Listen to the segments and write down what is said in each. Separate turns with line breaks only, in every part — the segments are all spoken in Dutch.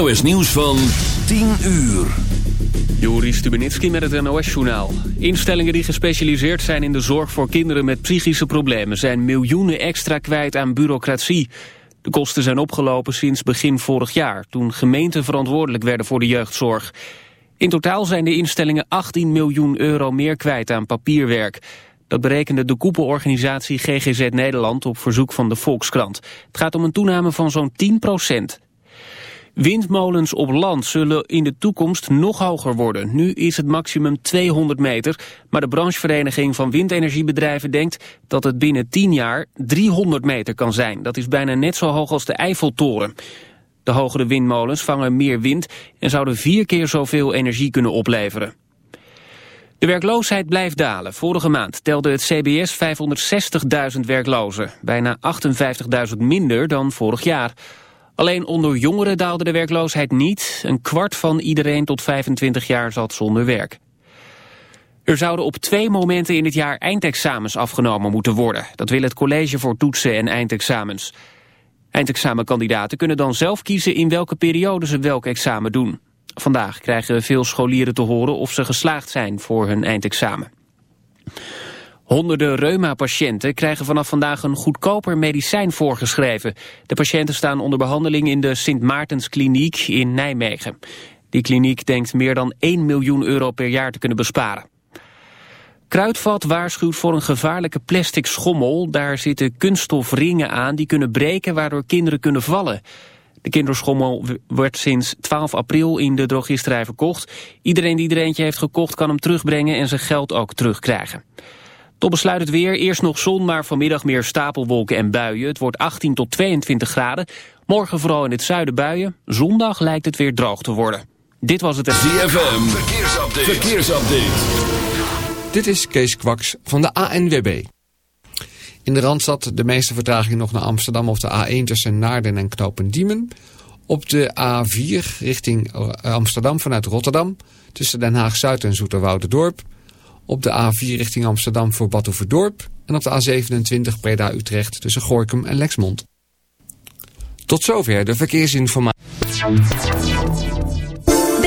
NOS Nieuws van 10 uur.
Joris Stubenitski met het NOS-journaal. Instellingen die gespecialiseerd zijn in de zorg voor kinderen met psychische problemen... zijn miljoenen extra kwijt aan bureaucratie. De kosten zijn opgelopen sinds begin vorig jaar... toen gemeenten verantwoordelijk werden voor de jeugdzorg. In totaal zijn de instellingen 18 miljoen euro meer kwijt aan papierwerk. Dat berekende de koepelorganisatie GGZ Nederland op verzoek van de Volkskrant. Het gaat om een toename van zo'n 10 procent. Windmolens op land zullen in de toekomst nog hoger worden. Nu is het maximum 200 meter, maar de branchevereniging van windenergiebedrijven denkt dat het binnen 10 jaar 300 meter kan zijn. Dat is bijna net zo hoog als de Eiffeltoren. De hogere windmolens vangen meer wind en zouden vier keer zoveel energie kunnen opleveren. De werkloosheid blijft dalen. Vorige maand telde het CBS 560.000 werklozen. Bijna 58.000 minder dan vorig jaar. Alleen onder jongeren daalde de werkloosheid niet. Een kwart van iedereen tot 25 jaar zat zonder werk. Er zouden op twee momenten in het jaar eindexamens afgenomen moeten worden. Dat wil het college voor toetsen en eindexamens. Eindexamenkandidaten kunnen dan zelf kiezen in welke periode ze welk examen doen. Vandaag krijgen veel scholieren te horen of ze geslaagd zijn voor hun eindexamen. Honderden reuma-patiënten krijgen vanaf vandaag een goedkoper medicijn voorgeschreven. De patiënten staan onder behandeling in de Sint Maartenskliniek in Nijmegen. Die kliniek denkt meer dan 1 miljoen euro per jaar te kunnen besparen. Kruidvat waarschuwt voor een gevaarlijke plastic schommel. Daar zitten kunststofringen aan die kunnen breken waardoor kinderen kunnen vallen. De kinderschommel wordt sinds 12 april in de drogisterij verkocht. Iedereen die er eentje heeft gekocht kan hem terugbrengen en zijn geld ook terugkrijgen. Tot besluit het weer. Eerst nog zon, maar vanmiddag meer stapelwolken en buien. Het wordt 18 tot 22 graden. Morgen vooral in het zuiden buien. Zondag lijkt het weer droog te worden. Dit was het...
ZFM, verkeersupdate. verkeersupdate.
Dit is Kees Kwaks van de ANWB. In de Randstad de meeste vertraging nog naar Amsterdam op de A1 tussen Naarden en Knopendiemen. Op de A4 richting Amsterdam vanuit Rotterdam tussen Den Haag-Zuid en Zoeterwoude-dorp op de A4 richting Amsterdam voor Batuverdorp en op de A27 Breda-Utrecht tussen Gorkum en Lexmond. Tot zover de verkeersinformatie.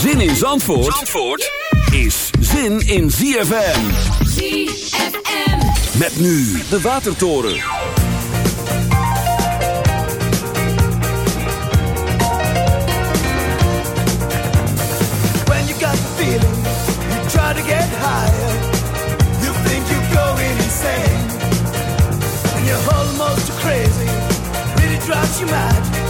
Zin in Zandvoort, Zandvoort is zin in ZFM.
ZFM.
Met nu de Watertoren.
When you got the feeling, you try to get higher. You think you're going insane. And you're almost crazy, really drives you mad.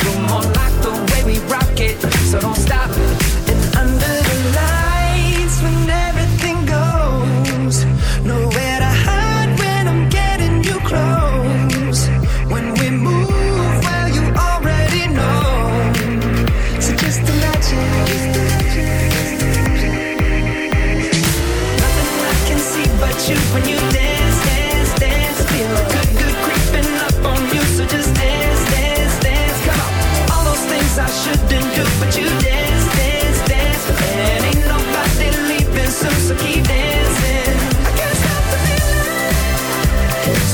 Come on, like the way we rock it. So don't stop.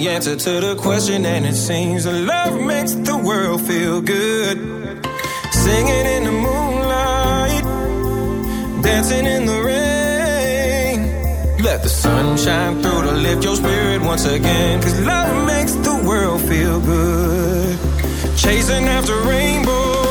the answer to the question, and it seems love makes the world feel good. Singing in the moonlight, dancing in the rain. Let the sunshine through to lift your spirit once again, cause love makes the world feel good. Chasing after rainbows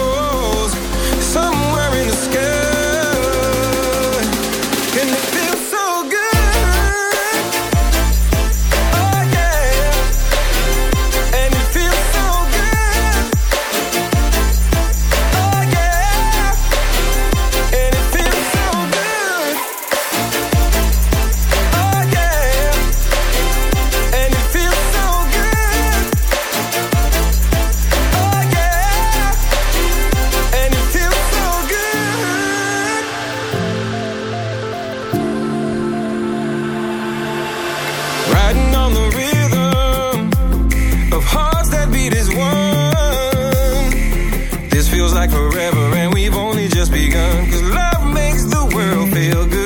this feels like forever, and we've only just begun. Cause love makes the world feel good.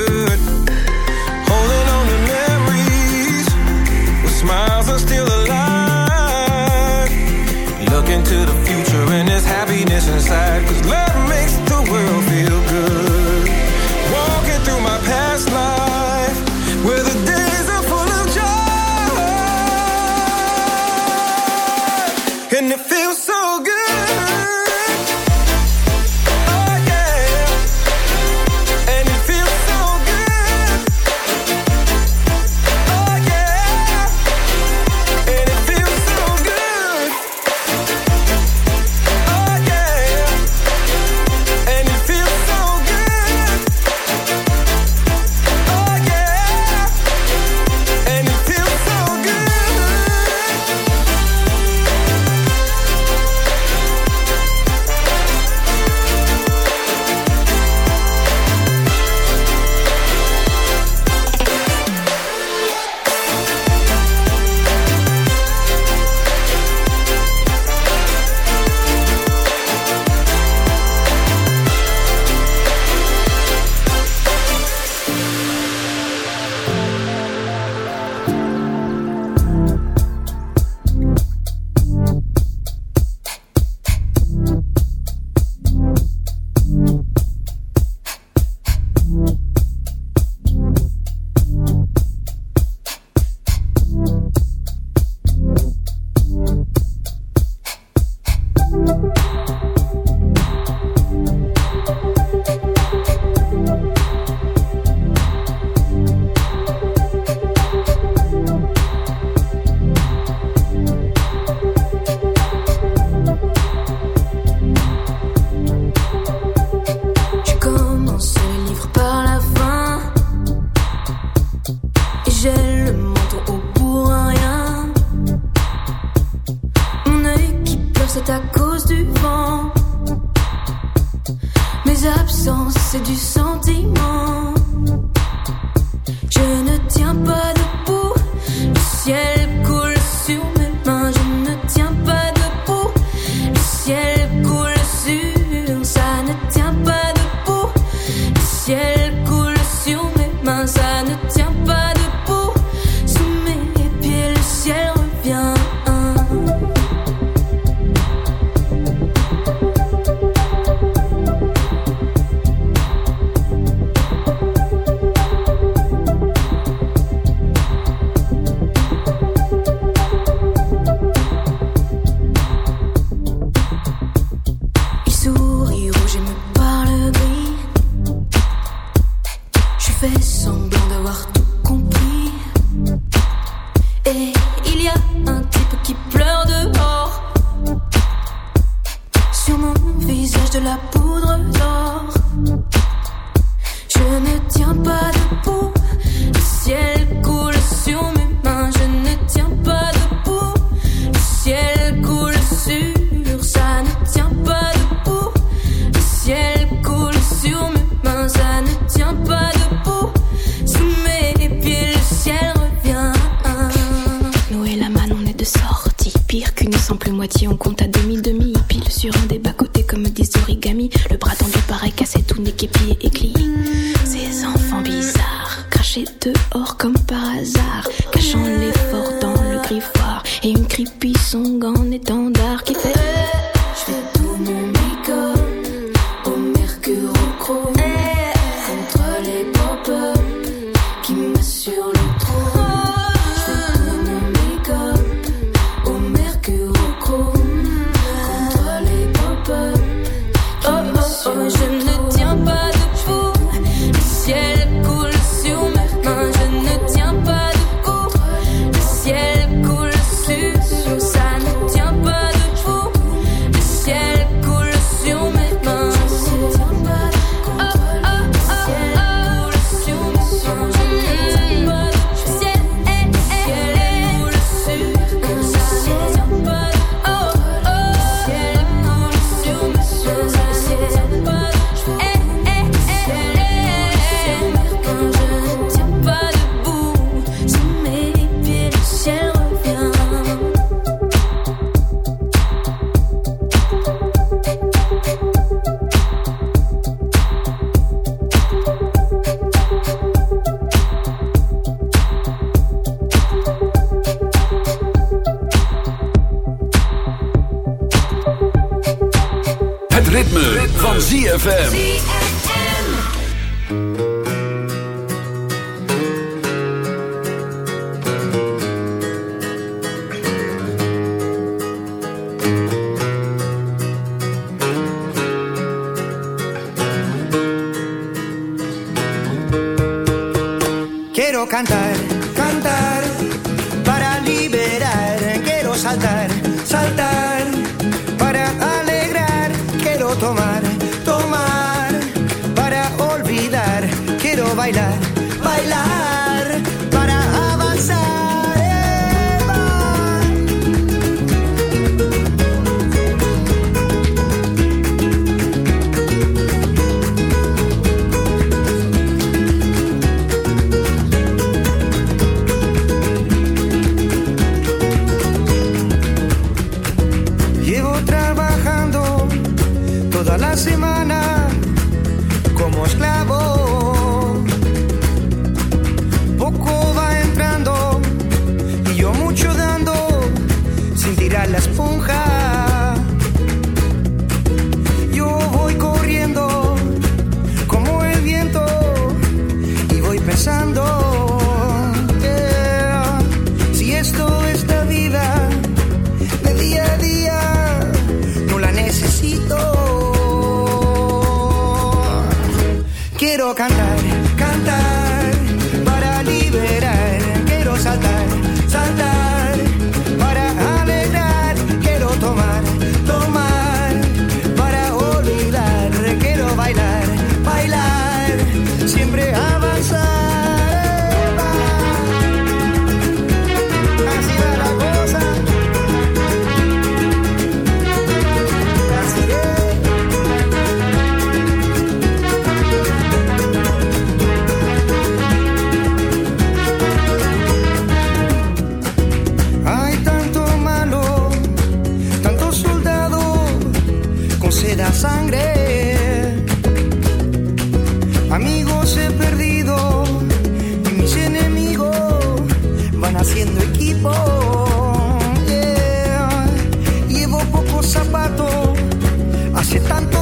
Le
bras tendu paraît cassé, tout niqué, plié et plié. Ces enfants bizarres, crachés dehors
Amigos he perdido y mis enemigos van haciendo equipo. Llevo pocos zapatos, hace tanto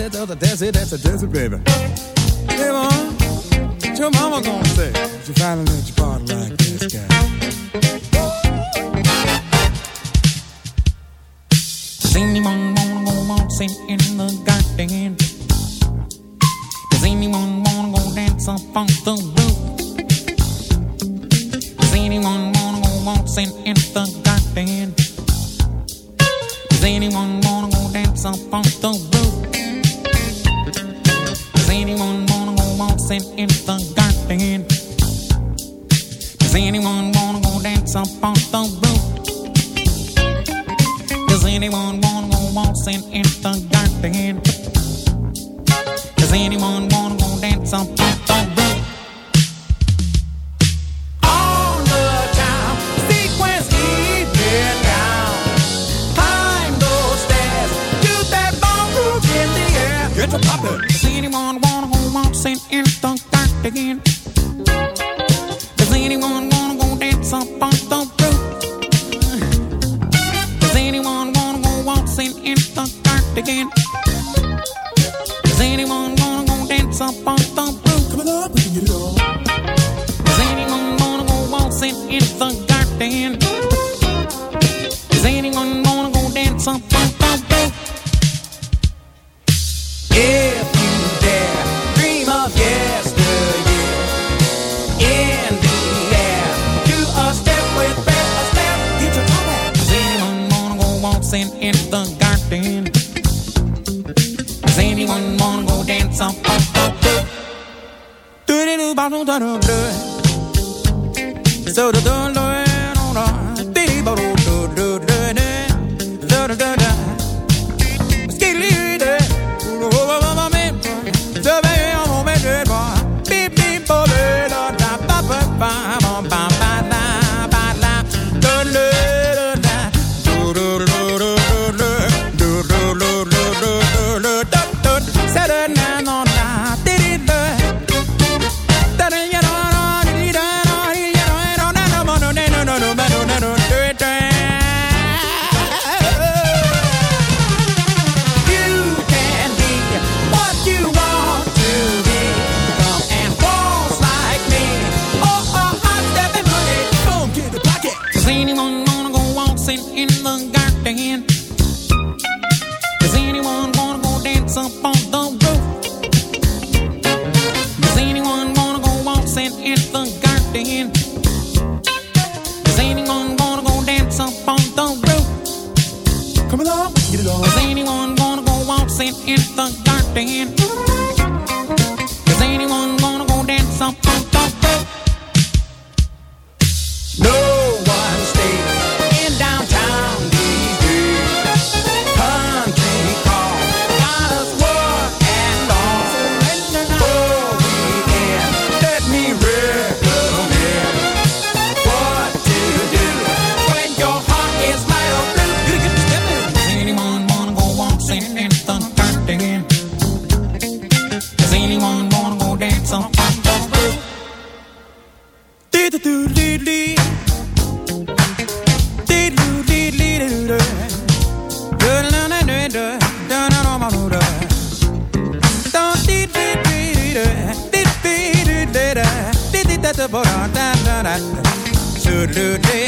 it, do the dance it, that's a dance
it, baby. Hey, mom, your mama gonna say? you finally Get it on.
Is anyone gonna go waltzing in the garden? Is anyone gonna go dance up on
da do da